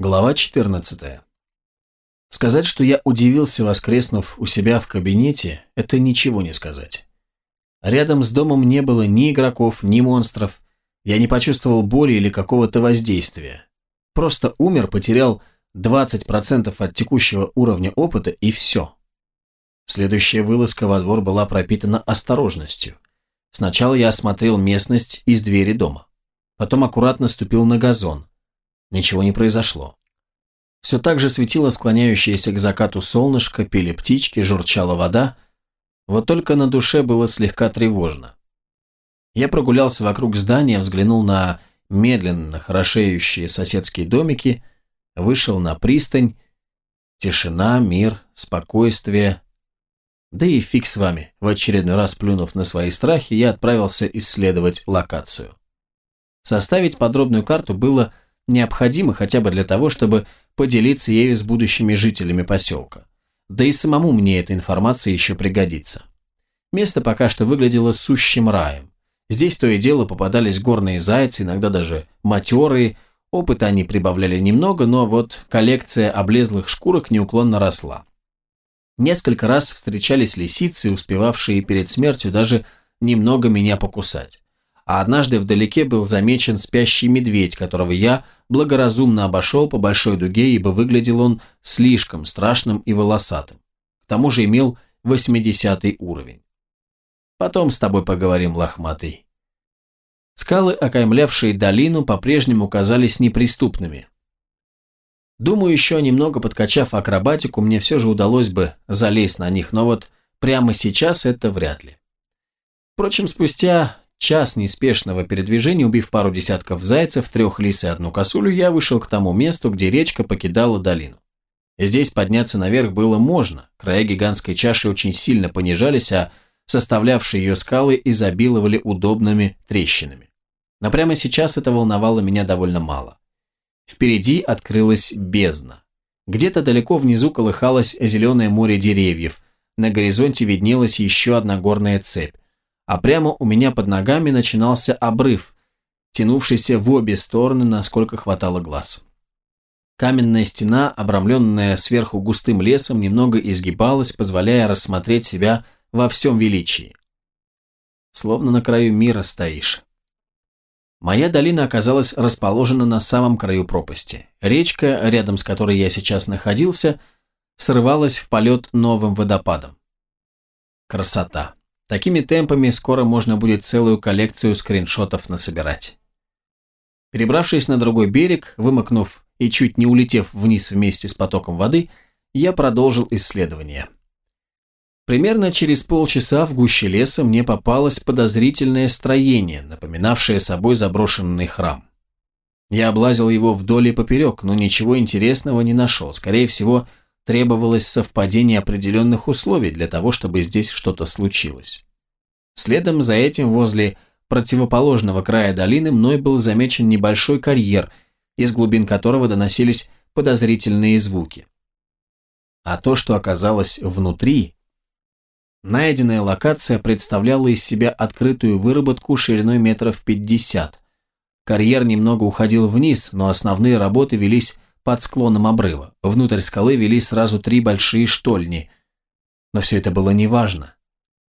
Глава 14. Сказать, что я удивился, воскреснув у себя в кабинете, это ничего не сказать. Рядом с домом не было ни игроков, ни монстров. Я не почувствовал боли или какого-то воздействия. Просто умер, потерял 20% от текущего уровня опыта и все. Следующая вылазка во двор была пропитана осторожностью. Сначала я осмотрел местность из двери дома. Потом аккуратно ступил на газон. Ничего не произошло. Все так же светило склоняющееся к закату солнышко, пели птички, журчала вода. Вот только на душе было слегка тревожно. Я прогулялся вокруг здания, взглянул на медленно хорошеющие соседские домики, вышел на пристань. Тишина, мир, спокойствие. Да и фиг с вами. В очередной раз плюнув на свои страхи, я отправился исследовать локацию. Составить подробную карту было необходимо хотя бы для того, чтобы поделиться ею с будущими жителями поселка. Да и самому мне эта информация еще пригодится. Место пока что выглядело сущим раем. Здесь то и дело попадались горные зайцы, иногда даже матерые. Опыта они прибавляли немного, но вот коллекция облезлых шкурок неуклонно росла. Несколько раз встречались лисицы, успевавшие перед смертью даже немного меня покусать а однажды вдалеке был замечен спящий медведь, которого я благоразумно обошел по большой дуге, ибо выглядел он слишком страшным и волосатым. К тому же имел 80 уровень. Потом с тобой поговорим, лохматый. Скалы, окаймлявшие долину, по-прежнему казались неприступными. Думаю, еще немного подкачав акробатику, мне все же удалось бы залезть на них, но вот прямо сейчас это вряд ли. Впрочем, спустя час неспешного передвижения, убив пару десятков зайцев, трех лис и одну косулю, я вышел к тому месту, где речка покидала долину. Здесь подняться наверх было можно, края гигантской чаши очень сильно понижались, а составлявшие ее скалы изобиловали удобными трещинами. Но прямо сейчас это волновало меня довольно мало. Впереди открылась бездна. Где-то далеко внизу колыхалось зеленое море деревьев, на горизонте виднелась еще одна горная цепь а прямо у меня под ногами начинался обрыв, тянувшийся в обе стороны, насколько хватало глаз. Каменная стена, обрамленная сверху густым лесом, немного изгибалась, позволяя рассмотреть себя во всем величии. Словно на краю мира стоишь. Моя долина оказалась расположена на самом краю пропасти. Речка, рядом с которой я сейчас находился, срывалась в полет новым водопадом. Красота. Такими темпами скоро можно будет целую коллекцию скриншотов насобирать. Перебравшись на другой берег, вымокнув и чуть не улетев вниз вместе с потоком воды, я продолжил исследование. Примерно через полчаса в гуще леса мне попалось подозрительное строение, напоминавшее собой заброшенный храм. Я облазил его вдоль и поперек, но ничего интересного не нашел. Скорее всего, требовалось совпадение определенных условий для того, чтобы здесь что-то случилось. Следом за этим возле противоположного края долины мной был замечен небольшой карьер, из глубин которого доносились подозрительные звуки. А то, что оказалось внутри... Найденная локация представляла из себя открытую выработку шириной метров 50. Карьер немного уходил вниз, но основные работы велись под склоном обрыва. Внутрь скалы вели сразу три большие штольни. Но все это было неважно.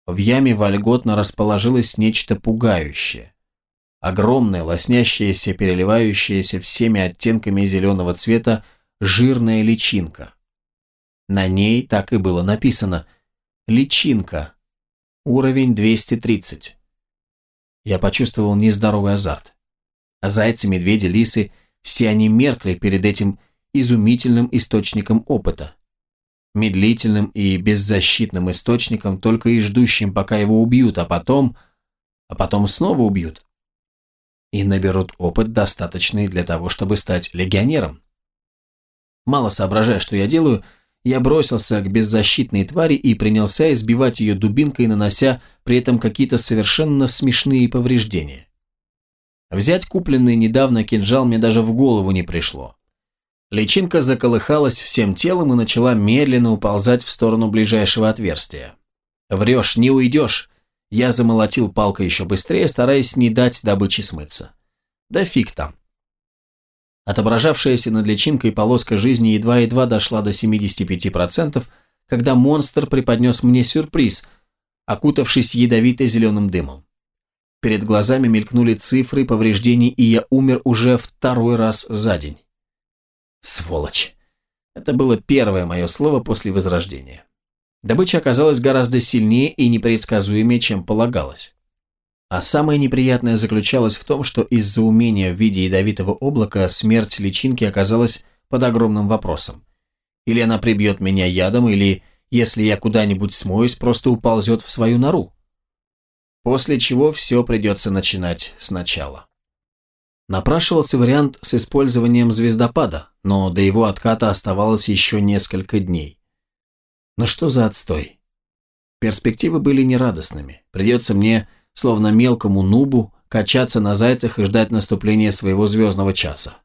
В яме вольготно расположилось нечто пугающее. Огромная, лоснящаяся, переливающаяся всеми оттенками зеленого цвета жирная личинка. На ней так и было написано «Личинка. Уровень 230». Я почувствовал нездоровый азарт. Зайцы, медведи, лисы – все они меркли перед этим изумительным источником опыта. Медлительным и беззащитным источником, только и ждущим, пока его убьют, а потом... а потом снова убьют. И наберут опыт, достаточный для того, чтобы стать легионером. Мало соображая, что я делаю, я бросился к беззащитной твари и принялся избивать ее дубинкой, нанося при этом какие-то совершенно смешные повреждения. Взять купленный недавно кинжал мне даже в голову не пришло. Личинка заколыхалась всем телом и начала медленно уползать в сторону ближайшего отверстия. «Врешь, не уйдешь!» Я замолотил палкой еще быстрее, стараясь не дать добыче смыться. «Да фиг там!» Отображавшаяся над личинкой полоска жизни едва-едва дошла до 75%, когда монстр преподнес мне сюрприз, окутавшись ядовито-зеленым дымом. Перед глазами мелькнули цифры повреждений, и я умер уже второй раз за день. Сволочь. Это было первое мое слово после возрождения. Добыча оказалась гораздо сильнее и непредсказуемее, чем полагалось. А самое неприятное заключалось в том, что из-за умения в виде ядовитого облака смерть личинки оказалась под огромным вопросом. Или она прибьет меня ядом, или, если я куда-нибудь смоюсь, просто уползет в свою нору. После чего все придется начинать сначала. Напрашивался вариант с использованием звездопада, но до его отката оставалось еще несколько дней. Но что за отстой? Перспективы были нерадостными. Придется мне словно мелкому нубу, качаться на зайцах и ждать наступления своего звездного часа.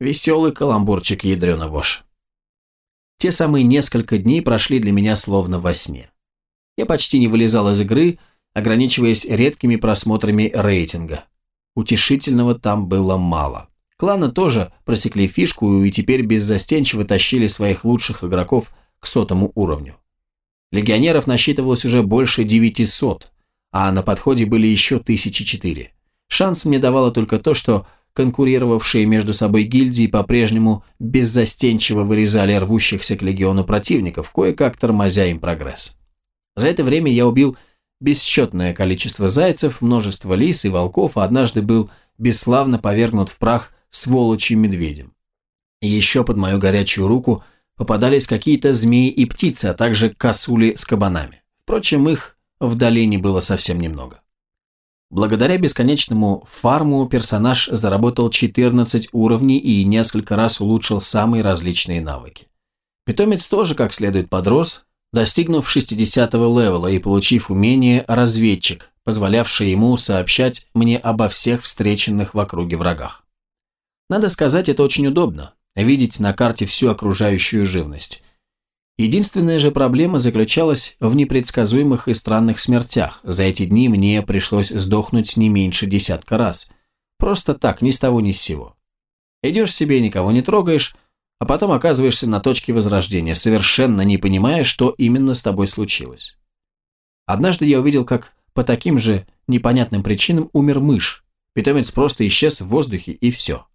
Веселый каламбурчик ядрена вошь. Те самые несколько дней прошли для меня словно во сне. Я почти не вылезал из игры, ограничиваясь редкими просмотрами рейтинга. Утешительного там было мало. Кланы тоже просекли фишку и теперь беззастенчиво тащили своих лучших игроков к сотому уровню. Легионеров насчитывалось уже больше 900, а на подходе были еще тысячи четыре. Шанс мне давало только то, что конкурировавшие между собой гильдии по-прежнему беззастенчиво вырезали рвущихся к легиону противников, кое-как тормозя им прогресс. За это время я убил бесчетное количество зайцев, множество лис и волков, а однажды был бесславно повергнут в прах сволочью медведем. И еще под мою горячую руку попадались какие-то змеи и птицы, а также косули с кабанами. Впрочем, их в долине было совсем немного. Благодаря бесконечному фарму персонаж заработал 14 уровней и несколько раз улучшил самые различные навыки. Питомец тоже как следует подрос, достигнув 60-го левела и получив умение «разведчик», позволявшее ему сообщать мне обо всех встреченных в округе врагах. Надо сказать, это очень удобно – видеть на карте всю окружающую живность. Единственная же проблема заключалась в непредсказуемых и странных смертях. За эти дни мне пришлось сдохнуть не меньше десятка раз. Просто так, ни с того ни с сего. Идешь себе, никого не трогаешь, а потом оказываешься на точке возрождения, совершенно не понимая, что именно с тобой случилось. Однажды я увидел, как по таким же непонятным причинам умер мышь. Питомец просто исчез в воздухе, и все.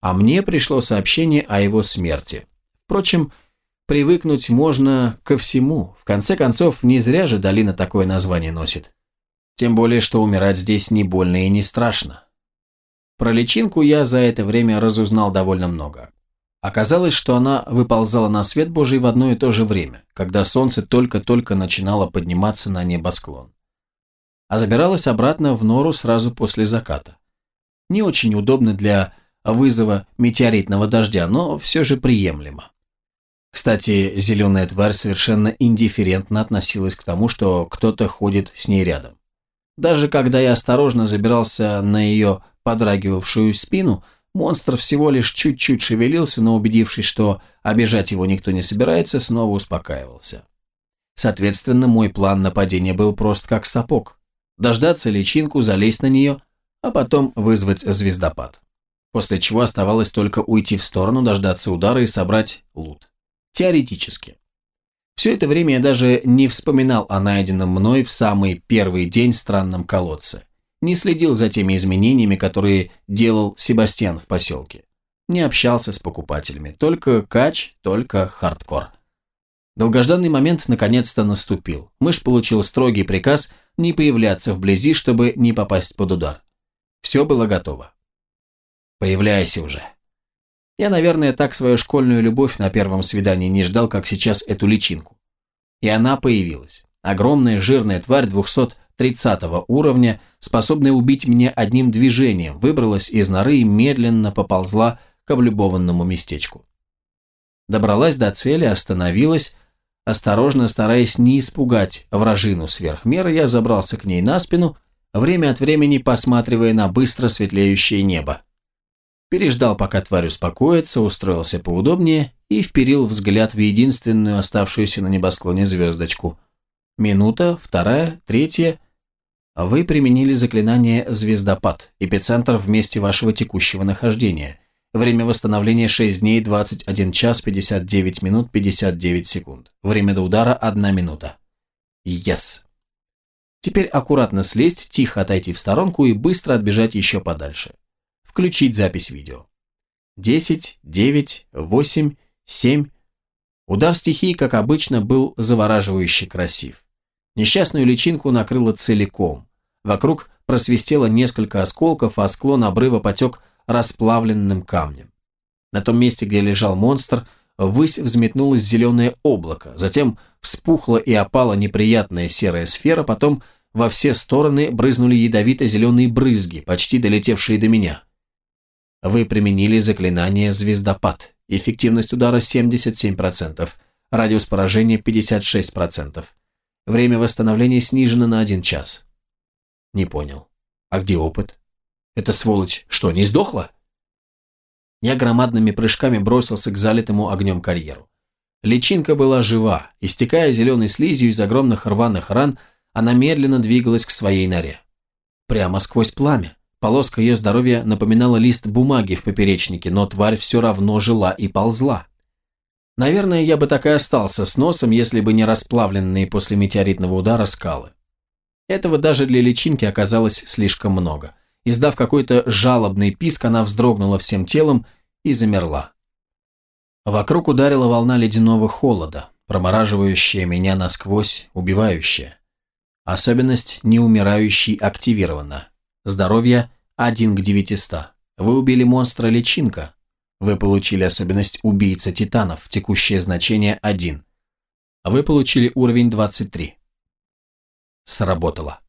А мне пришло сообщение о его смерти. Впрочем, Привыкнуть можно ко всему. В конце концов, не зря же долина такое название носит. Тем более, что умирать здесь не больно и не страшно. Про личинку я за это время разузнал довольно много. Оказалось, что она выползала на свет Божий в одно и то же время, когда солнце только-только начинало подниматься на небосклон. А забиралась обратно в нору сразу после заката. Не очень удобно для вызова метеоритного дождя, но все же приемлемо. Кстати, зеленая тварь совершенно индифферентно относилась к тому, что кто-то ходит с ней рядом. Даже когда я осторожно забирался на ее подрагивавшую спину, монстр всего лишь чуть-чуть шевелился, но убедившись, что обижать его никто не собирается, снова успокаивался. Соответственно, мой план нападения был прост как сапог. Дождаться личинку, залезть на нее, а потом вызвать звездопад. После чего оставалось только уйти в сторону, дождаться удара и собрать лут. Теоретически. Все это время я даже не вспоминал о найденном мной в самый первый день странном колодце. Не следил за теми изменениями, которые делал Себастьян в поселке. Не общался с покупателями. Только кач, только хардкор. Долгожданный момент наконец-то наступил. Мышь получил строгий приказ не появляться вблизи, чтобы не попасть под удар. Все было готово. «Появляйся уже», я, наверное, так свою школьную любовь на первом свидании не ждал, как сейчас эту личинку. И она появилась. Огромная жирная тварь 230 уровня, способная убить меня одним движением, выбралась из норы и медленно поползла к облюбованному местечку. Добралась до цели, остановилась, осторожно стараясь не испугать вражину сверх меры, я забрался к ней на спину, время от времени посматривая на быстро светлеющее небо переждал, пока тварь успокоится, устроился поудобнее и вперил взгляд в единственную оставшуюся на небосклоне звездочку. Минута, вторая, третья. Вы применили заклинание «Звездопад», эпицентр в месте вашего текущего нахождения. Время восстановления 6 дней, 21 час, 59 минут, 59 секунд. Время до удара 1 минута. Yes. Теперь аккуратно слезть, тихо отойти в сторонку и быстро отбежать еще подальше. Включить запись видео. 10, 9, 8, 7. Удар стихии, как обычно, был завораживающе красив. Несчастную личинку накрыло целиком. Вокруг просвистело несколько осколков, а склон обрыва потек расплавленным камнем. На том месте, где лежал монстр, ввысь взметнулось зеленое облако, затем вспухла и опала неприятная серая сфера, потом во все стороны брызнули ядовито-зеленые брызги, почти долетевшие до меня. Вы применили заклинание «Звездопад». Эффективность удара 77%, радиус поражения 56%. Время восстановления снижено на один час. Не понял. А где опыт? Эта сволочь что, не сдохла? Я громадными прыжками бросился к залитому огнем карьеру. Личинка была жива, истекая зеленой слизью из огромных рваных ран, она медленно двигалась к своей норе. Прямо сквозь пламя. Полоска ее здоровья напоминала лист бумаги в поперечнике, но тварь все равно жила и ползла. Наверное, я бы так и остался с носом, если бы не расплавленные после метеоритного удара скалы. Этого даже для личинки оказалось слишком много. Издав какой-то жалобный писк, она вздрогнула всем телом и замерла. Вокруг ударила волна ледяного холода, промораживающая меня насквозь, убивающая. Особенность неумирающий активирована. Здоровье 1 к 900. Вы убили монстра личинка. Вы получили особенность убийца титанов, текущее значение 1. Вы получили уровень 23. Сработало.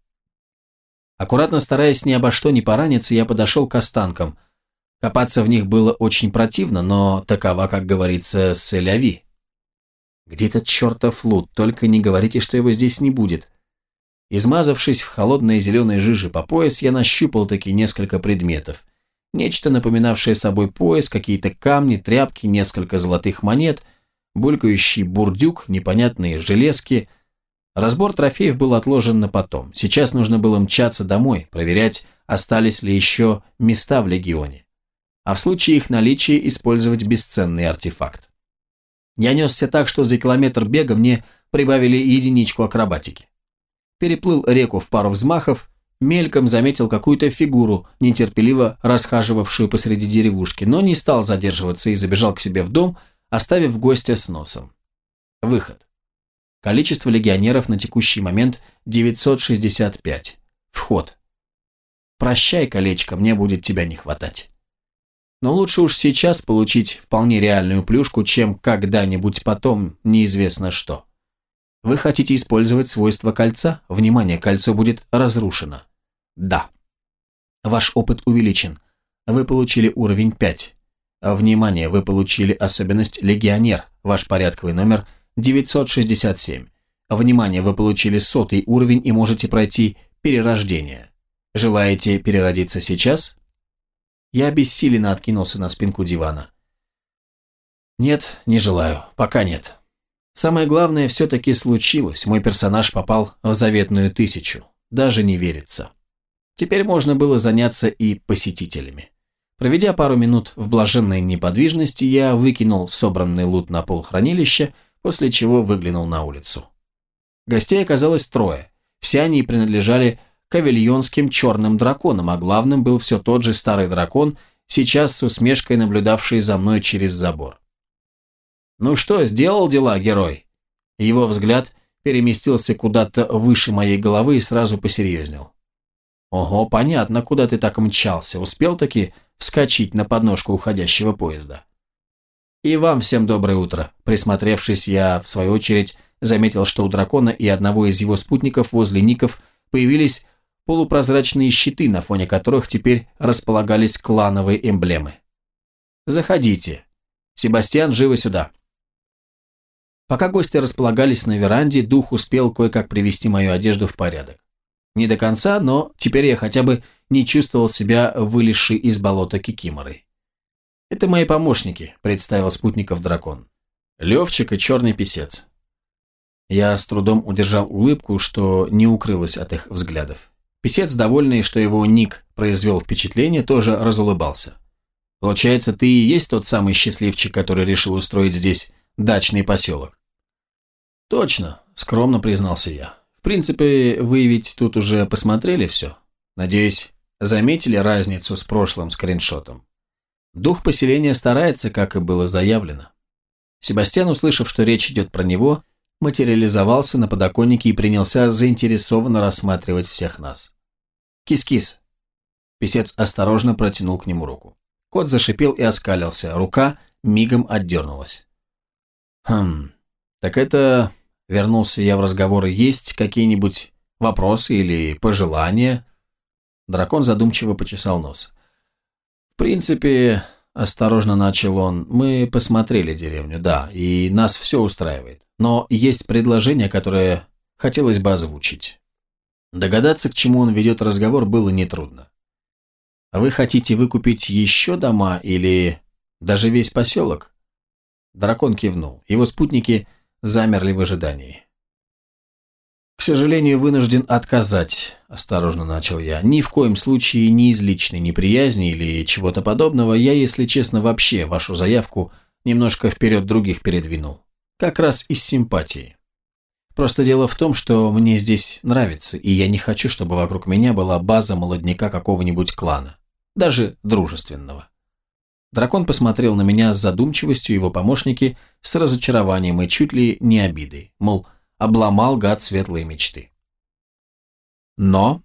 Аккуратно стараясь ни обо что не пораниться, я подошел к останкам. Копаться в них было очень противно, но такова, как говорится, селяви. Где этот чертов лут? Только не говорите, что его здесь не будет. Измазавшись в холодной зеленой жиже по пояс, я нащупал таки несколько предметов. Нечто напоминавшее собой пояс, какие-то камни, тряпки, несколько золотых монет, булькающий бурдюк, непонятные железки. Разбор трофеев был отложен на потом. Сейчас нужно было мчаться домой, проверять, остались ли еще места в легионе. А в случае их наличия использовать бесценный артефакт. Я несся так, что за километр бега мне прибавили единичку акробатики переплыл реку в пару взмахов, мельком заметил какую-то фигуру, нетерпеливо расхаживавшую посреди деревушки, но не стал задерживаться и забежал к себе в дом, оставив гостя с носом. Выход. Количество легионеров на текущий момент 965. Вход. Прощай, колечко, мне будет тебя не хватать. Но лучше уж сейчас получить вполне реальную плюшку, чем когда-нибудь потом неизвестно что. Вы хотите использовать свойства кольца? Внимание, кольцо будет разрушено. Да. Ваш опыт увеличен. Вы получили уровень 5. Внимание, вы получили особенность легионер. Ваш порядковый номер 967. Внимание, вы получили сотый уровень и можете пройти перерождение. Желаете переродиться сейчас? Я бессиленно откинулся на спинку дивана. Нет, не желаю. Пока нет. Самое главное все-таки случилось, мой персонаж попал в заветную тысячу. Даже не верится. Теперь можно было заняться и посетителями. Проведя пару минут в блаженной неподвижности, я выкинул собранный лут на пол хранилища, после чего выглянул на улицу. Гостей оказалось трое. Все они принадлежали кавильонским черным драконам, а главным был все тот же старый дракон, сейчас с усмешкой наблюдавший за мной через забор. «Ну что, сделал дела, герой?» Его взгляд переместился куда-то выше моей головы и сразу посерьезнел. «Ого, понятно, куда ты так мчался. Успел таки вскочить на подножку уходящего поезда?» «И вам всем доброе утро». Присмотревшись, я, в свою очередь, заметил, что у дракона и одного из его спутников возле ников появились полупрозрачные щиты, на фоне которых теперь располагались клановые эмблемы. «Заходите. Себастьян, живо сюда». Пока гости располагались на веранде, дух успел кое-как привести мою одежду в порядок. Не до конца, но теперь я хотя бы не чувствовал себя вылезший из болота кикиморой. «Это мои помощники», – представил спутников дракон. Левчик и черный писец. Я с трудом удержал улыбку, что не укрылась от их взглядов. Песец, довольный, что его ник произвел впечатление, тоже разулыбался. Получается, ты и есть тот самый счастливчик, который решил устроить здесь дачный поселок? Точно, скромно признался я. В принципе, вы ведь тут уже посмотрели все. Надеюсь, заметили разницу с прошлым скриншотом. Дух поселения старается, как и было заявлено. Себастьян, услышав, что речь идет про него, материализовался на подоконнике и принялся заинтересованно рассматривать всех нас. «Кис-кис!» Песец осторожно протянул к нему руку. Кот зашипел и оскалился, рука мигом отдернулась. «Хм, так это...» — вернулся я в разговоры. «Есть какие-нибудь вопросы или пожелания?» Дракон задумчиво почесал нос. «В принципе, осторожно начал он, мы посмотрели деревню, да, и нас все устраивает. Но есть предложение, которое хотелось бы озвучить». Догадаться, к чему он ведет разговор, было нетрудно. Вы хотите выкупить еще дома или даже весь поселок? Дракон кивнул. Его спутники замерли в ожидании. «К сожалению, вынужден отказать», – осторожно начал я. «Ни в коем случае не из личной неприязни или чего-то подобного. Я, если честно, вообще вашу заявку немножко вперед других передвинул. Как раз из симпатии. Просто дело в том, что мне здесь нравится, и я не хочу, чтобы вокруг меня была база молодняка какого-нибудь клана даже дружественного. Дракон посмотрел на меня с задумчивостью, его помощники с разочарованием и чуть ли не обидой, мол, обломал гад светлые мечты. Но,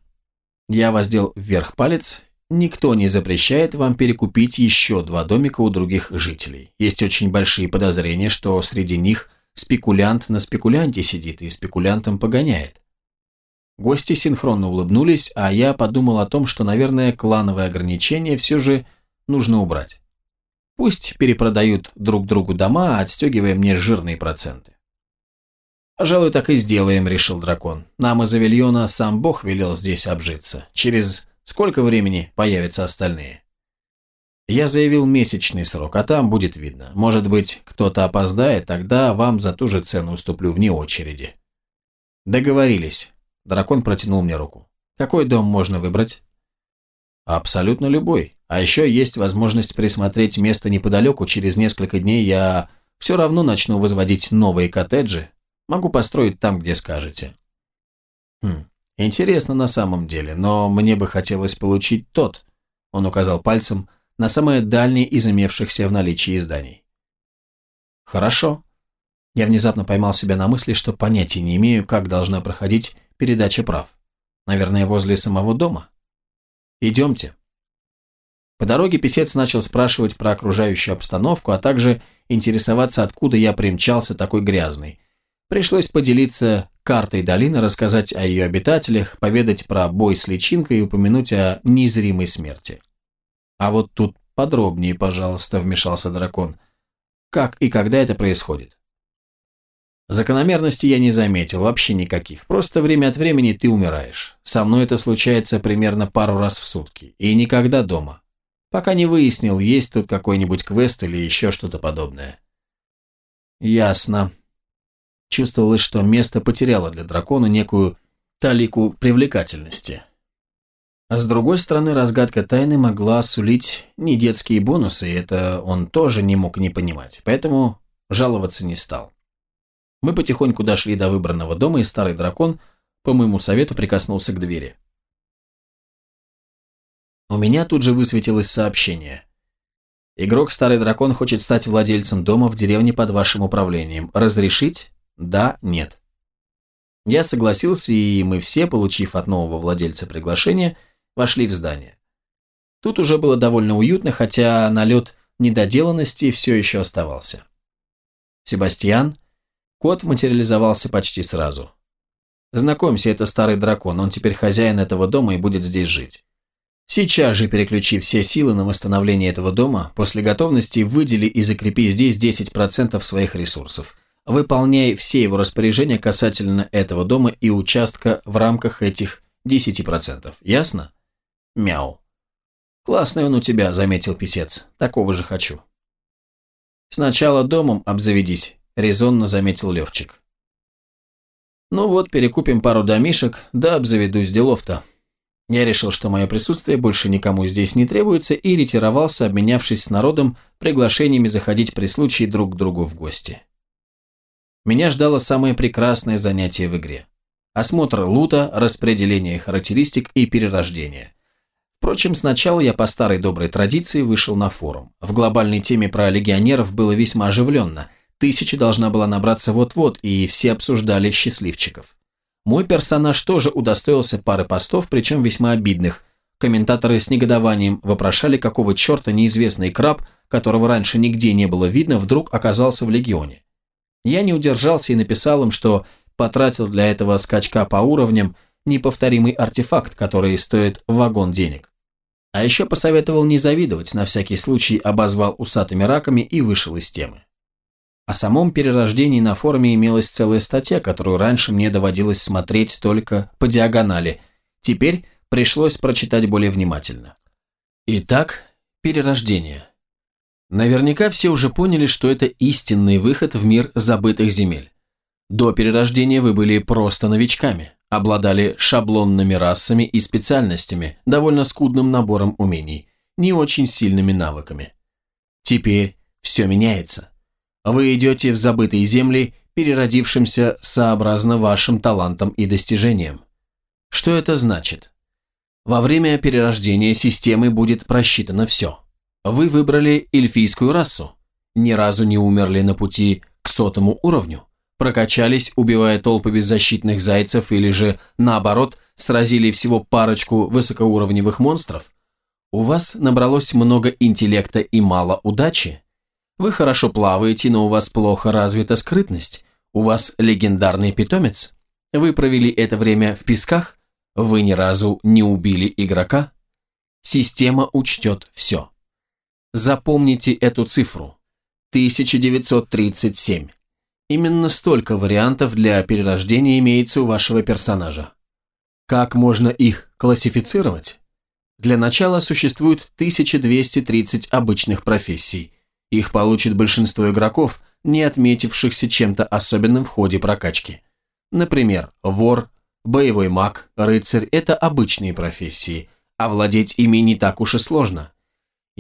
я воздел вверх палец, никто не запрещает вам перекупить еще два домика у других жителей. Есть очень большие подозрения, что среди них спекулянт на спекулянте сидит и спекулянтом погоняет. Гости синхронно улыбнулись, а я подумал о том, что, наверное, клановые ограничения все же нужно убрать. Пусть перепродают друг другу дома, отстегивая мне жирные проценты. «Пожалуй, так и сделаем», — решил дракон. «Нам из Авильона сам Бог велел здесь обжиться. Через сколько времени появятся остальные?» Я заявил месячный срок, а там будет видно. Может быть, кто-то опоздает, тогда вам за ту же цену уступлю вне очереди. Договорились. Дракон протянул мне руку. «Какой дом можно выбрать?» «Абсолютно любой. А еще есть возможность присмотреть место неподалеку. Через несколько дней я все равно начну возводить новые коттеджи. Могу построить там, где скажете». «Хм, интересно на самом деле, но мне бы хотелось получить тот», он указал пальцем на самое дальнее из имевшихся в наличии зданий. «Хорошо». Я внезапно поймал себя на мысли, что понятия не имею, как должна проходить передача прав. Наверное, возле самого дома. Идемте. По дороге писец начал спрашивать про окружающую обстановку, а также интересоваться, откуда я примчался такой грязный. Пришлось поделиться картой долины, рассказать о ее обитателях, поведать про бой с личинкой и упомянуть о незримой смерти. А вот тут подробнее, пожалуйста, вмешался дракон. Как и когда это происходит? Закономерности я не заметил, вообще никаких. Просто время от времени ты умираешь. Со мной это случается примерно пару раз в сутки. И никогда дома. Пока не выяснил, есть тут какой-нибудь квест или еще что-то подобное. Ясно. Чувствовалось, что место потеряло для дракона некую талику привлекательности. А с другой стороны, разгадка тайны могла сулить не детские бонусы, и это он тоже не мог не понимать. Поэтому жаловаться не стал. Мы потихоньку дошли до выбранного дома, и старый дракон, по моему совету, прикоснулся к двери. У меня тут же высветилось сообщение. Игрок Старый Дракон хочет стать владельцем дома в деревне под вашим управлением. Разрешить? Да, нет. Я согласился, и мы все, получив от нового владельца приглашение, вошли в здание. Тут уже было довольно уютно, хотя налет недоделанности все еще оставался. Себастьян Кот материализовался почти сразу. Знакомься, это старый дракон, он теперь хозяин этого дома и будет здесь жить. Сейчас же переключи все силы на восстановление этого дома, после готовности выдели и закрепи здесь 10% своих ресурсов. Выполняй все его распоряжения касательно этого дома и участка в рамках этих 10%. Ясно? Мяу. Классный он у тебя, заметил писец. Такого же хочу. Сначала домом обзаведись, резонно заметил Левчик. «Ну вот, перекупим пару домишек, да обзаведусь делов-то». Я решил, что мое присутствие больше никому здесь не требуется, и ретировался, обменявшись с народом приглашениями заходить при случае друг к другу в гости. Меня ждало самое прекрасное занятие в игре. Осмотр лута, распределение характеристик и перерождение. Впрочем, сначала я по старой доброй традиции вышел на форум. В глобальной теме про легионеров было весьма оживленно. Тысяча должна была набраться вот-вот, и все обсуждали счастливчиков. Мой персонаж тоже удостоился пары постов, причем весьма обидных. Комментаторы с негодованием вопрошали, какого черта неизвестный краб, которого раньше нигде не было видно, вдруг оказался в легионе. Я не удержался и написал им, что потратил для этого скачка по уровням неповторимый артефакт, который стоит вагон денег. А еще посоветовал не завидовать, на всякий случай обозвал усатыми раками и вышел из темы. О самом перерождении на форуме имелась целая статья, которую раньше мне доводилось смотреть только по диагонали. Теперь пришлось прочитать более внимательно. Итак, перерождение. Наверняка все уже поняли, что это истинный выход в мир забытых земель. До перерождения вы были просто новичками, обладали шаблонными расами и специальностями, довольно скудным набором умений, не очень сильными навыками. Теперь все меняется. Вы идете в забытые земли, переродившимся сообразно вашим талантам и достижениям. Что это значит? Во время перерождения системы будет просчитано все. Вы выбрали эльфийскую расу, ни разу не умерли на пути к сотому уровню, прокачались, убивая толпы беззащитных зайцев или же, наоборот, сразили всего парочку высокоуровневых монстров, у вас набралось много интеллекта и мало удачи, вы хорошо плаваете, но у вас плохо развита скрытность, у вас легендарный питомец, вы провели это время в песках, вы ни разу не убили игрока, система учтет все. Запомните эту цифру. 1937. Именно столько вариантов для перерождения имеется у вашего персонажа. Как можно их классифицировать? Для начала существует 1230 обычных профессий. Их получит большинство игроков, не отметившихся чем-то особенным в ходе прокачки. Например, вор, боевой маг, рыцарь – это обычные профессии, а владеть ими не так уж и сложно –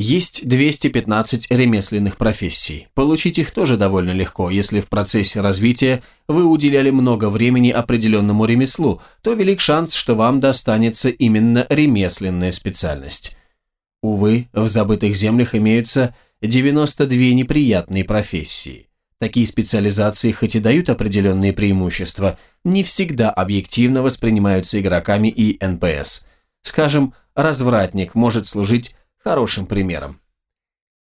есть 215 ремесленных профессий. Получить их тоже довольно легко. Если в процессе развития вы уделяли много времени определенному ремеслу, то велик шанс, что вам достанется именно ремесленная специальность. Увы, в забытых землях имеются 92 неприятные профессии. Такие специализации хоть и дают определенные преимущества, не всегда объективно воспринимаются игроками и НПС. Скажем, развратник может служить хорошим примером.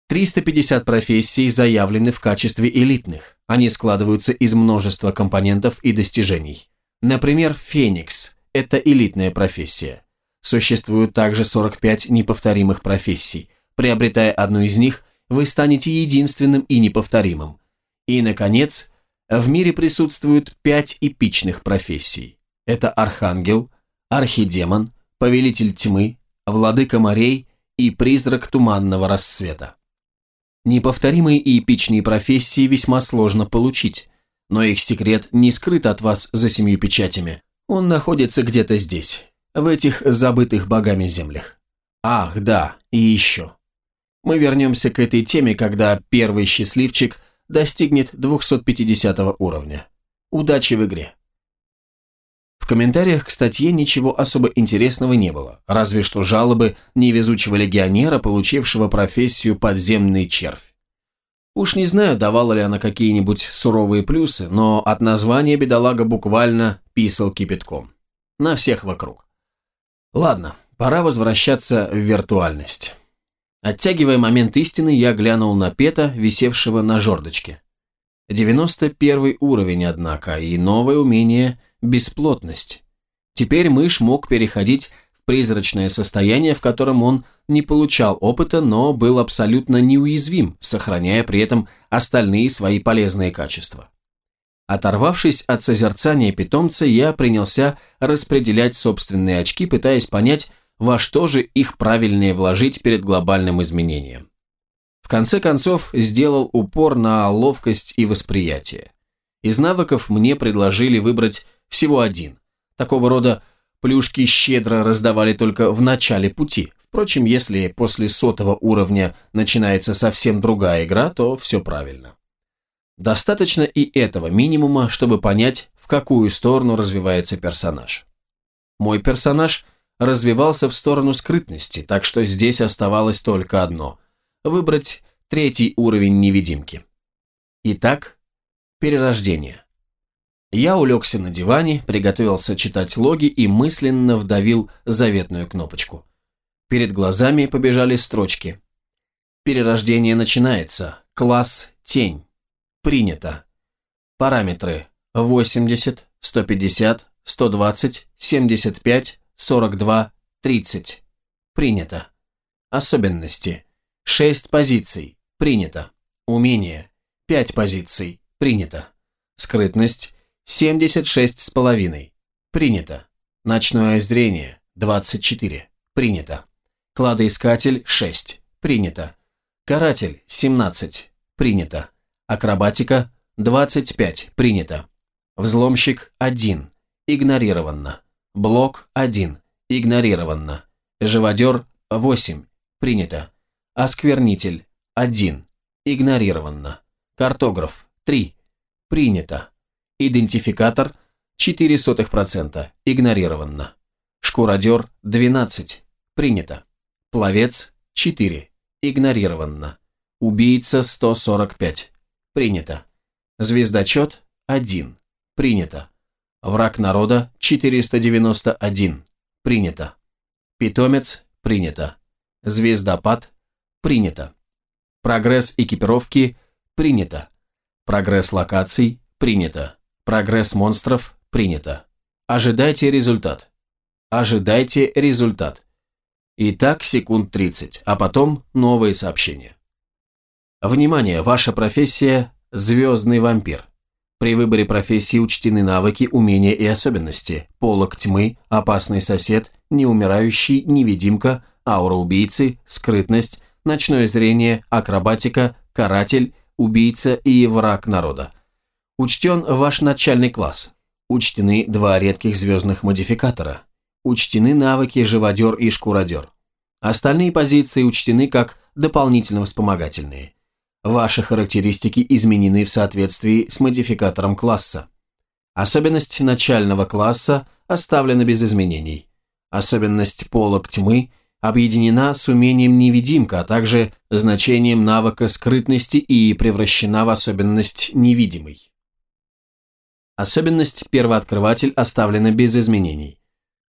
350 профессий заявлены в качестве элитных. Они складываются из множества компонентов и достижений. Например, Феникс – это элитная профессия. Существует также 45 неповторимых профессий. Приобретая одну из них, вы станете единственным и неповторимым. И, наконец, в мире присутствуют 5 эпичных профессий. Это Архангел, Архидемон, Повелитель Тьмы, Владыка морей и призрак туманного рассвета. Неповторимые и эпичные профессии весьма сложно получить, но их секрет не скрыт от вас за семью печатями. Он находится где-то здесь, в этих забытых богами землях. Ах, да, и еще. Мы вернемся к этой теме, когда первый счастливчик достигнет 250 уровня. Удачи в игре. В комментариях к статье ничего особо интересного не было, разве что жалобы невезучего легионера, получившего профессию подземный червь. Уж не знаю, давала ли она какие-нибудь суровые плюсы, но от названия бедолага буквально писал кипятком. На всех вокруг. Ладно, пора возвращаться в виртуальность. Оттягивая момент истины, я глянул на Пета, висевшего на жердочке. 91 уровень, однако, и новое умение бесплотность. Теперь мышь мог переходить в призрачное состояние, в котором он не получал опыта, но был абсолютно неуязвим, сохраняя при этом остальные свои полезные качества. Оторвавшись от созерцания питомца, я принялся распределять собственные очки, пытаясь понять, во что же их правильнее вложить перед глобальным изменением. В конце концов, сделал упор на ловкость и восприятие. Из навыков мне предложили выбрать всего один. Такого рода Плюшки щедро раздавали только в начале пути. Впрочем, если после сотого уровня начинается совсем другая игра, то все правильно. Достаточно и этого минимума, чтобы понять, в какую сторону развивается персонаж. Мой персонаж развивался в сторону скрытности, так что здесь оставалось только одно – выбрать третий уровень невидимки. Итак, перерождение. Я улегся на диване, приготовился читать логи и мысленно вдавил заветную кнопочку. Перед глазами побежали строчки. Перерождение начинается. Класс «Тень». Принято. Параметры 80, 150, 120, 75, 42, 30. Принято. Особенности. 6 позиций. Принято. Умение. 5 позиций. Принято. Скрытность. 76 с половиной. Принято. Ночное зрение. 24. Принято. Кладоискатель. 6. Принято. Каратель. 17. Принято. Акробатика. 25. Принято. Взломщик. 1. Игнорированно. Блок 1. Игнорированно. Живодер 8. Принято. Осквернитель 1. Игнорированно. Картограф 3. Принято. Идентификатор 0,04%. Игнорированно. Шкуродер 12. Принято. Пловец 4. Игнорированно. Убийца 145. Принято. Звездочет 1. Принято. Враг народа 491. Принято. Питомец. Принято. Звездопад. Принято. Прогресс экипировки. Принято. Прогресс локаций. Принято. Прогресс монстров. Принято. Ожидайте результат. Ожидайте результат. Итак, секунд 30, а потом новые сообщения. Внимание, ваша профессия – звездный вампир. При выборе профессии учтены навыки, умения и особенности. Полок тьмы, опасный сосед, неумирающий, невидимка, аура убийцы, скрытность, ночное зрение, акробатика, каратель, убийца и враг народа. Учтен ваш начальный класс. Учтены два редких звездных модификатора. Учтены навыки живодер и шкуродер. Остальные позиции учтены как дополнительно вспомогательные. Ваши характеристики изменены в соответствии с модификатором класса. Особенность начального класса оставлена без изменений. Особенность полок тьмы объединена с умением невидимка, а также значением навыка скрытности и превращена в особенность невидимый. Особенность первооткрыватель оставлена без изменений.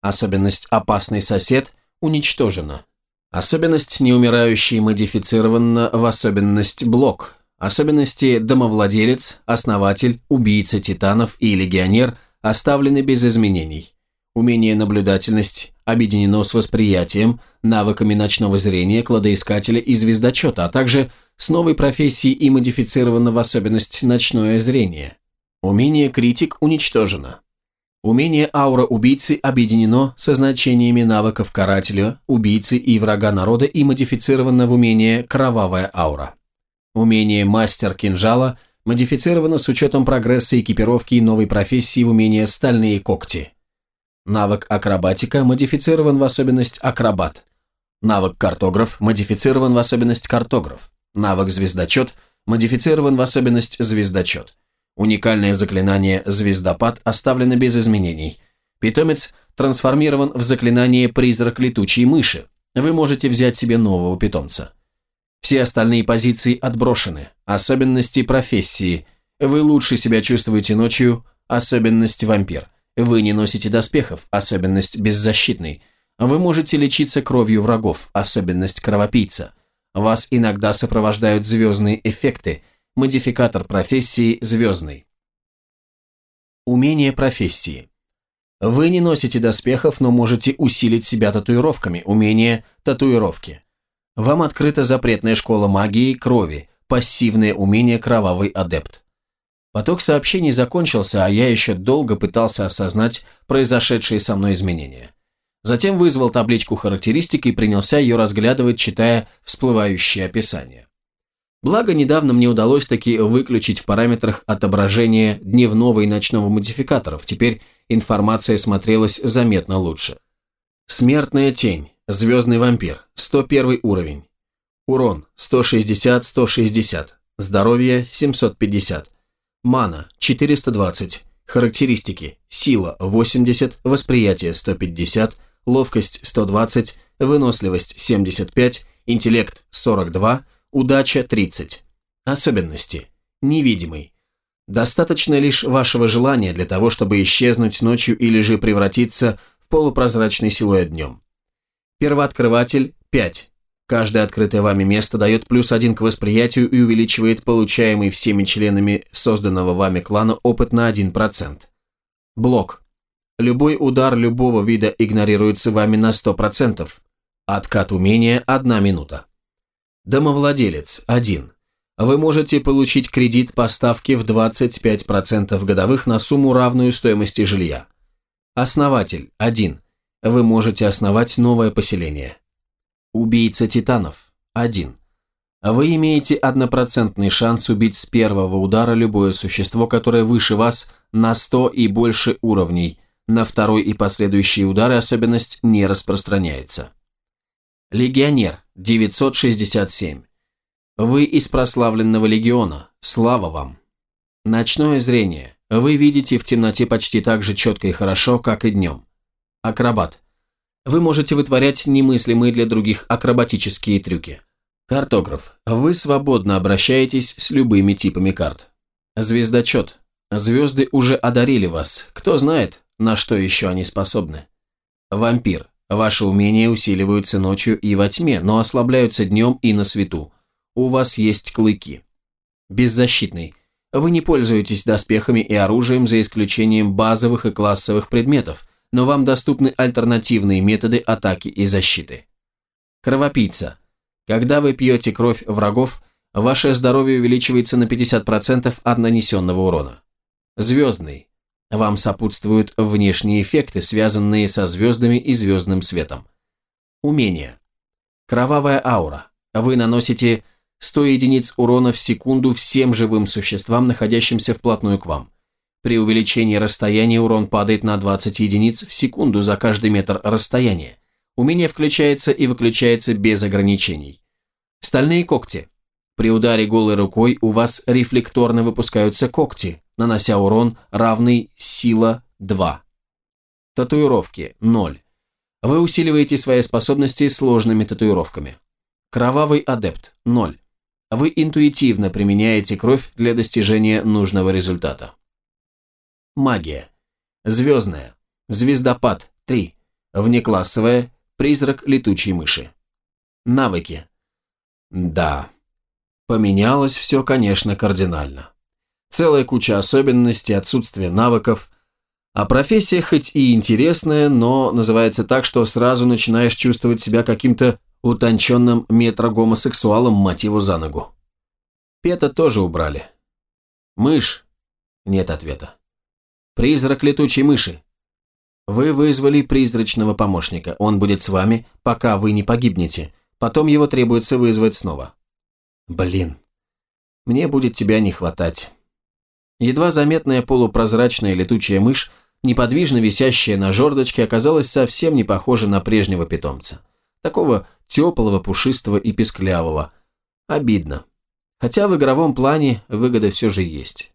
Особенность опасный сосед уничтожена. Особенность неумирающий модифицирована в особенность блок. Особенности домовладелец, основатель, убийца титанов и легионер оставлены без изменений. Умение наблюдательность объединено с восприятием, навыками ночного зрения, кладоискателя и звездочета, а также с новой профессией и модифицировано в особенность ночное зрение. Умение критик уничтожено. Умение аура убийцы объединено со значениями навыков карателя, убийцы и врага народа и модифицировано в умение кровавая аура. Умение мастер кинжала модифицировано с учетом прогресса экипировки и новой профессии в умение стальные когти. Навык акробатика модифицирован в особенность акробат. Навык картограф модифицирован в особенность картограф. Навык звездочет модифицирован в особенность звездочет. Уникальное заклинание «Звездопад» оставлено без изменений. Питомец трансформирован в заклинание «Призрак летучей мыши». Вы можете взять себе нового питомца. Все остальные позиции отброшены. Особенности профессии. Вы лучше себя чувствуете ночью. Особенность вампир. Вы не носите доспехов. Особенность беззащитный. Вы можете лечиться кровью врагов. Особенность кровопийца. Вас иногда сопровождают звездные эффекты – Модификатор профессии «Звездный». Умение профессии. Вы не носите доспехов, но можете усилить себя татуировками. Умение татуировки. Вам открыта запретная школа магии крови, пассивное умение кровавый адепт. Поток сообщений закончился, а я еще долго пытался осознать произошедшие со мной изменения. Затем вызвал табличку характеристик и принялся ее разглядывать, читая всплывающие описания. Благо, недавно мне удалось таки выключить в параметрах отображение дневного и ночного модификаторов. Теперь информация смотрелась заметно лучше. Смертная тень. Звездный вампир. 101 уровень. Урон 160-160. Здоровье 750. Мана 420. Характеристики. Сила 80, восприятие 150, ловкость 120, выносливость 75, интеллект 42, удача 30. Особенности. Невидимый. Достаточно лишь вашего желания для того, чтобы исчезнуть ночью или же превратиться в полупрозрачный силуэт днем. Первооткрыватель 5. Каждое открытое вами место дает плюс один к восприятию и увеличивает получаемый всеми членами созданного вами клана опыт на 1%. Блок. Любой удар любого вида игнорируется вами на 100%. Откат умения – 1 минута. Домовладелец – 1. Вы можете получить кредит по ставке в 25% годовых на сумму, равную стоимости жилья. Основатель – 1. Вы можете основать новое поселение. Убийца титанов – 1. Вы имеете однопроцентный шанс убить с первого удара любое существо, которое выше вас на 100 и больше уровней. На второй и последующие удары особенность не распространяется. Легионер – 967. Вы из прославленного легиона. Слава вам. Ночное зрение. Вы видите в темноте почти так же четко и хорошо, как и днем. Акробат. Вы можете вытворять немыслимые для других акробатические трюки. Картограф. Вы свободно обращаетесь с любыми типами карт. Звездочет. Звезды уже одарили вас. Кто знает, на что еще они способны. Вампир. Ваши умения усиливаются ночью и во тьме, но ослабляются днем и на свету. У вас есть клыки. Беззащитный. Вы не пользуетесь доспехами и оружием за исключением базовых и классовых предметов – но вам доступны альтернативные методы атаки и защиты. Кровопийца. Когда вы пьете кровь врагов, ваше здоровье увеличивается на 50% от нанесенного урона. Звездный. Вам сопутствуют внешние эффекты, связанные со звездами и звездным светом. Умение. Кровавая аура. Вы наносите 100 единиц урона в секунду всем живым существам, находящимся вплотную к вам. При увеличении расстояния урон падает на 20 единиц в секунду за каждый метр расстояния. Умение включается и выключается без ограничений. Стальные когти. При ударе голой рукой у вас рефлекторно выпускаются когти, нанося урон, равный сила 2. Татуировки 0. Вы усиливаете свои способности сложными татуировками. Кровавый адепт 0. Вы интуитивно применяете кровь для достижения нужного результата. Магия. Звездная. Звездопад. 3. Внеклассовая. Призрак летучей мыши. Навыки. Да. Поменялось все, конечно, кардинально. Целая куча особенностей, отсутствие навыков. А профессия хоть и интересная, но называется так, что сразу начинаешь чувствовать себя каким-то утонченным метрогомосексуалом, его, за ногу. Пета тоже убрали. Мышь? Нет ответа. Призрак летучей мыши. Вы вызвали призрачного помощника. Он будет с вами, пока вы не погибнете. Потом его требуется вызвать снова. Блин. Мне будет тебя не хватать. Едва заметная полупрозрачная летучая мышь, неподвижно висящая на жердочке, оказалась совсем не похожа на прежнего питомца. Такого теплого, пушистого и песклявого. Обидно. Хотя в игровом плане выгода все же есть.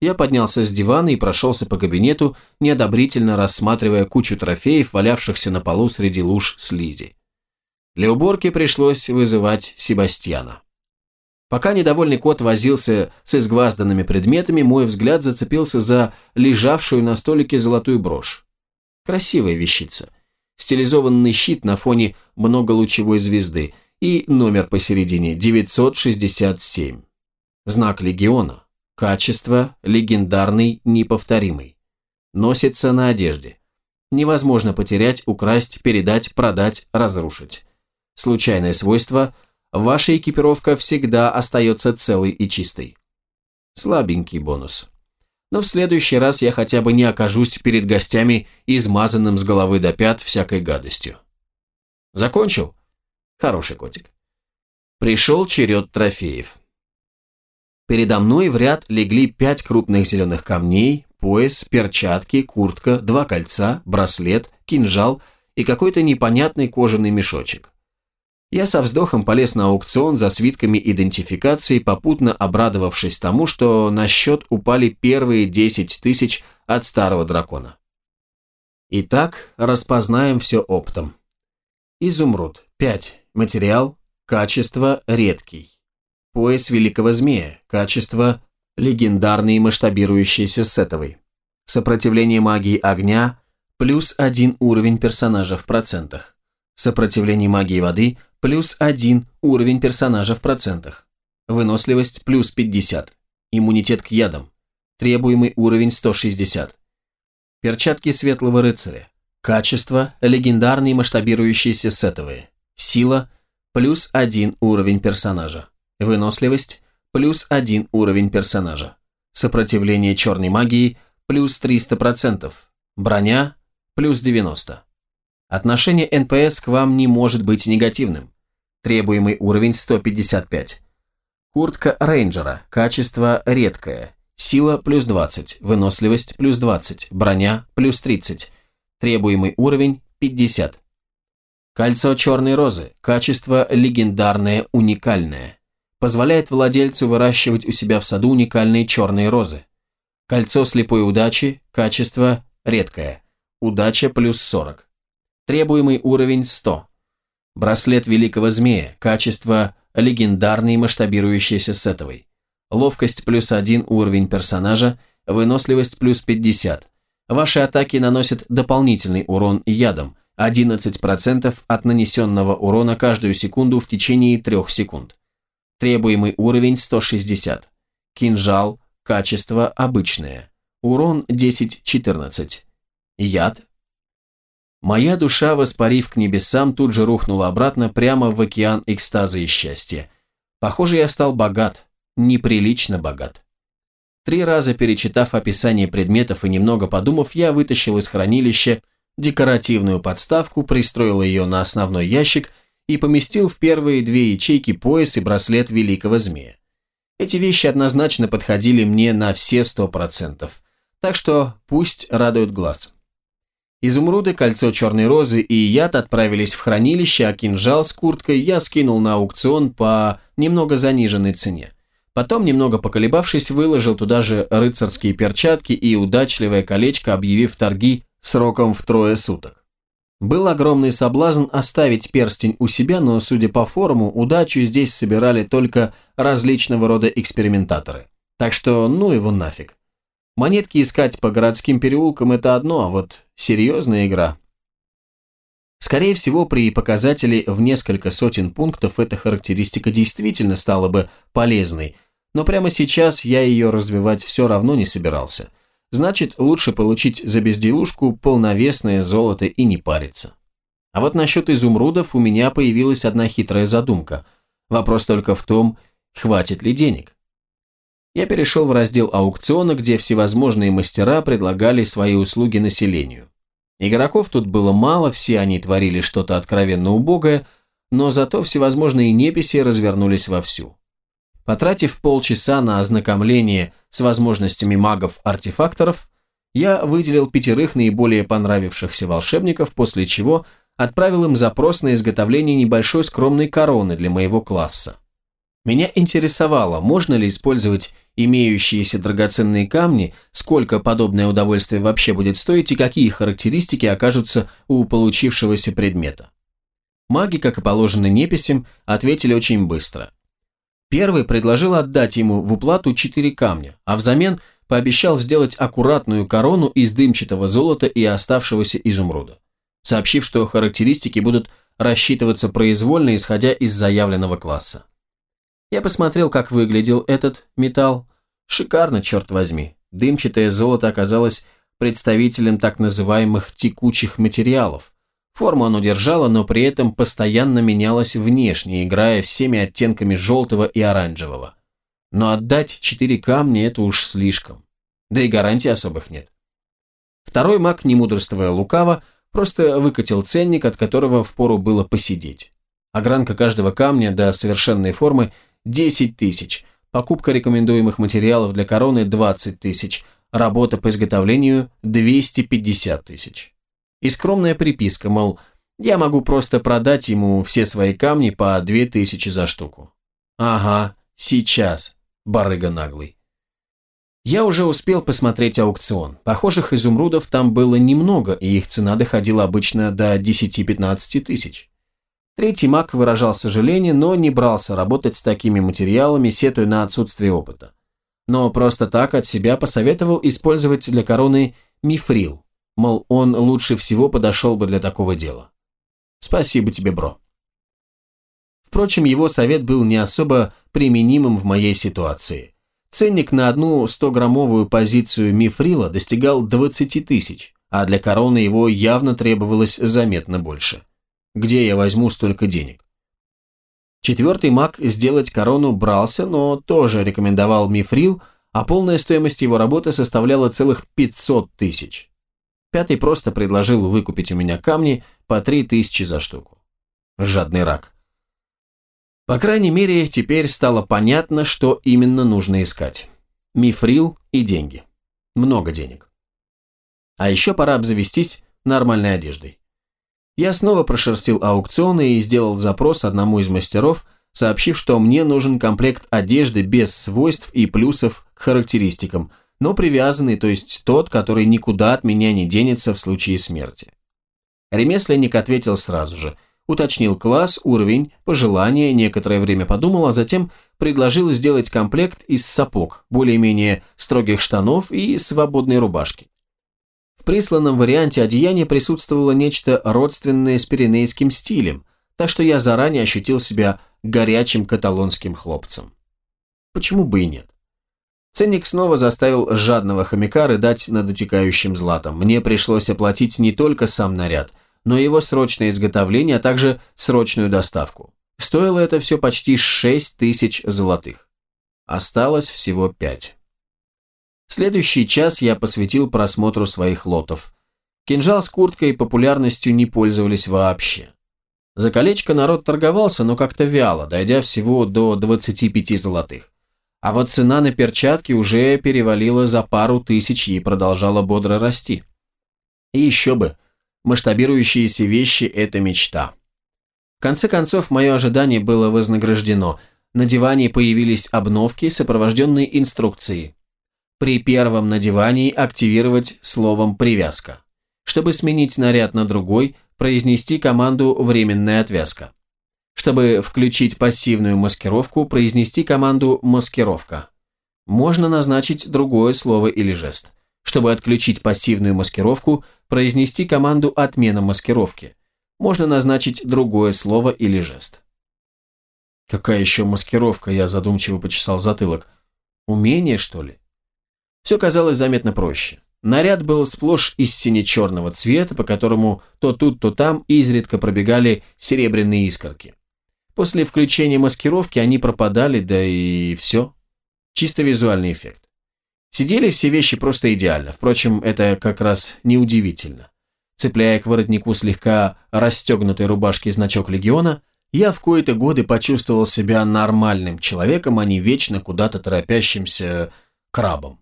Я поднялся с дивана и прошелся по кабинету, неодобрительно рассматривая кучу трофеев, валявшихся на полу среди луж слизи. Для уборки пришлось вызывать Себастьяна. Пока недовольный кот возился с изгвазданными предметами, мой взгляд зацепился за лежавшую на столике золотую брошь. Красивая вещица. Стилизованный щит на фоне многолучевой звезды и номер посередине 967. Знак легиона. Качество легендарный, неповторимый. Носится на одежде. Невозможно потерять, украсть, передать, продать, разрушить. Случайное свойство – ваша экипировка всегда остается целой и чистой. Слабенький бонус. Но в следующий раз я хотя бы не окажусь перед гостями измазанным с головы до пят всякой гадостью. Закончил? Хороший котик. Пришел черед трофеев. Передо мной в ряд легли пять крупных зеленых камней, пояс, перчатки, куртка, два кольца, браслет, кинжал и какой-то непонятный кожаный мешочек. Я со вздохом полез на аукцион за свитками идентификации, попутно обрадовавшись тому, что на счет упали первые 10 тысяч от старого дракона. Итак, распознаем все оптом. Изумруд. 5. Материал. Качество. Редкий. Пояс Великого Змея. Качество. Легендарный масштабирующийся сетовый. Сопротивление магии огня. Плюс один уровень персонажа в процентах. Сопротивление магии воды – плюс 1 уровень персонажа в процентах. Выносливость плюс 50. Иммунитет к ядам. Требуемый уровень 160. Перчатки Светлого Рыцаря. Качество – легендарные масштабирующиеся сетовые. Сила – плюс 1 уровень персонажа. Выносливость – плюс 1 уровень персонажа. Сопротивление черной магии – плюс 300%. Броня – плюс 90. Отношение НПС к вам не может быть негативным. Требуемый уровень 155. Куртка рейнджера. Качество редкое. Сила плюс 20. Выносливость плюс 20. Броня плюс 30. Требуемый уровень 50. Кольцо черной розы. Качество легендарное, уникальное. Позволяет владельцу выращивать у себя в саду уникальные черные розы. Кольцо слепой удачи. Качество редкое. Удача плюс 40. Требуемый уровень 100. Браслет Великого Змея, качество легендарный, масштабирующийся сетовый. Ловкость плюс один уровень персонажа, выносливость плюс 50. Ваши атаки наносят дополнительный урон ядом, 11% от нанесенного урона каждую секунду в течение 3 секунд. Требуемый уровень 160. Кинжал, качество обычное. Урон 10-14. Яд Моя душа, воспарив к небесам, тут же рухнула обратно прямо в океан экстаза и счастья. Похоже, я стал богат, неприлично богат. Три раза перечитав описание предметов и немного подумав, я вытащил из хранилища декоративную подставку, пристроил ее на основной ящик и поместил в первые две ячейки пояс и браслет великого змея. Эти вещи однозначно подходили мне на все сто процентов, так что пусть радуют глаз. Изумруды, кольцо черной розы и яд отправились в хранилище, а кинжал с курткой я скинул на аукцион по немного заниженной цене. Потом, немного поколебавшись, выложил туда же рыцарские перчатки и удачливое колечко, объявив торги сроком в трое суток. Был огромный соблазн оставить перстень у себя, но, судя по форуму, удачу здесь собирали только различного рода экспериментаторы. Так что ну его нафиг. Монетки искать по городским переулкам – это одно, а вот серьезная игра. Скорее всего, при показателе в несколько сотен пунктов эта характеристика действительно стала бы полезной, но прямо сейчас я ее развивать все равно не собирался. Значит, лучше получить за безделушку полновесное золото и не париться. А вот насчет изумрудов у меня появилась одна хитрая задумка. Вопрос только в том, хватит ли денег я перешел в раздел аукциона, где всевозможные мастера предлагали свои услуги населению. Игроков тут было мало, все они творили что-то откровенно убогое, но зато всевозможные неписи развернулись вовсю. Потратив полчаса на ознакомление с возможностями магов-артефакторов, я выделил пятерых наиболее понравившихся волшебников, после чего отправил им запрос на изготовление небольшой скромной короны для моего класса. Меня интересовало, можно ли использовать имеющиеся драгоценные камни, сколько подобное удовольствие вообще будет стоить и какие характеристики окажутся у получившегося предмета. Маги, как и положено неписям, ответили очень быстро. Первый предложил отдать ему в уплату четыре камня, а взамен пообещал сделать аккуратную корону из дымчатого золота и оставшегося изумруда, сообщив, что характеристики будут рассчитываться произвольно, исходя из заявленного класса. Я посмотрел, как выглядел этот металл. Шикарно, черт возьми. Дымчатое золото оказалось представителем так называемых текучих материалов. Форму оно держало, но при этом постоянно менялось внешне, играя всеми оттенками желтого и оранжевого. Но отдать четыре камня – это уж слишком. Да и гарантий особых нет. Второй маг, не мудрствуя лукаво, просто выкатил ценник, от которого впору было посидеть. Огранка каждого камня до совершенной формы 10 тысяч, покупка рекомендуемых материалов для короны 20 тысяч, работа по изготовлению 250 тысяч. И скромная приписка, мол, я могу просто продать ему все свои камни по 2000 за штуку. Ага, сейчас, барыга наглый. Я уже успел посмотреть аукцион. Похожих изумрудов там было немного, и их цена доходила обычно до 10-15 тысяч. Третий маг выражал сожаление, но не брался работать с такими материалами, сетуя на отсутствие опыта. Но просто так от себя посоветовал использовать для короны мифрил, мол, он лучше всего подошел бы для такого дела. Спасибо тебе, бро. Впрочем, его совет был не особо применимым в моей ситуации. Ценник на одну 100-граммовую позицию мифрила достигал 20 тысяч, а для короны его явно требовалось заметно больше. Где я возьму столько денег? Четвертый маг сделать корону брался, но тоже рекомендовал мифрил, а полная стоимость его работы составляла целых 500 тысяч. Пятый просто предложил выкупить у меня камни по 3 тысячи за штуку. Жадный рак. По крайней мере, теперь стало понятно, что именно нужно искать. Мифрил и деньги. Много денег. А еще пора обзавестись нормальной одеждой. Я снова прошерстил аукционы и сделал запрос одному из мастеров, сообщив, что мне нужен комплект одежды без свойств и плюсов к характеристикам, но привязанный, то есть тот, который никуда от меня не денется в случае смерти. Ремесленник ответил сразу же, уточнил класс, уровень, пожелания, некоторое время подумал, а затем предложил сделать комплект из сапог, более-менее строгих штанов и свободной рубашки. В присланном варианте одеяния присутствовало нечто родственное с пиренейским стилем, так что я заранее ощутил себя горячим каталонским хлопцем. Почему бы и нет? Ценник снова заставил жадного хомяка рыдать над утекающим златом. Мне пришлось оплатить не только сам наряд, но и его срочное изготовление, а также срочную доставку. Стоило это все почти 6 тысяч золотых. Осталось всего пять. Следующий час я посвятил просмотру своих лотов. Кинжал с курткой популярностью не пользовались вообще. За колечко народ торговался, но как-то вяло, дойдя всего до 25 золотых. А вот цена на перчатки уже перевалила за пару тысяч и продолжала бодро расти. И еще бы, масштабирующиеся вещи – это мечта. В конце концов, мое ожидание было вознаграждено. На диване появились обновки, сопровожденные инструкцией при первом надевании активировать словом «привязка». Чтобы сменить наряд на другой, произнести команду «временная отвязка». Чтобы включить пассивную маскировку, произнести команду «маскировка». Можно назначить другое слово или жест. Чтобы отключить пассивную маскировку, произнести команду «отмена маскировки». Можно назначить другое слово или жест. Какая еще маскировка, я задумчиво почесал затылок. Умение, что ли? Все казалось заметно проще. Наряд был сплошь из сине-черного цвета, по которому то тут, то там изредка пробегали серебряные искорки. После включения маскировки они пропадали, да и все. Чисто визуальный эффект. Сидели все вещи просто идеально, впрочем, это как раз неудивительно. Цепляя к воротнику слегка расстегнутой рубашки значок легиона, я в кои-то годы почувствовал себя нормальным человеком, а не вечно куда-то торопящимся крабом.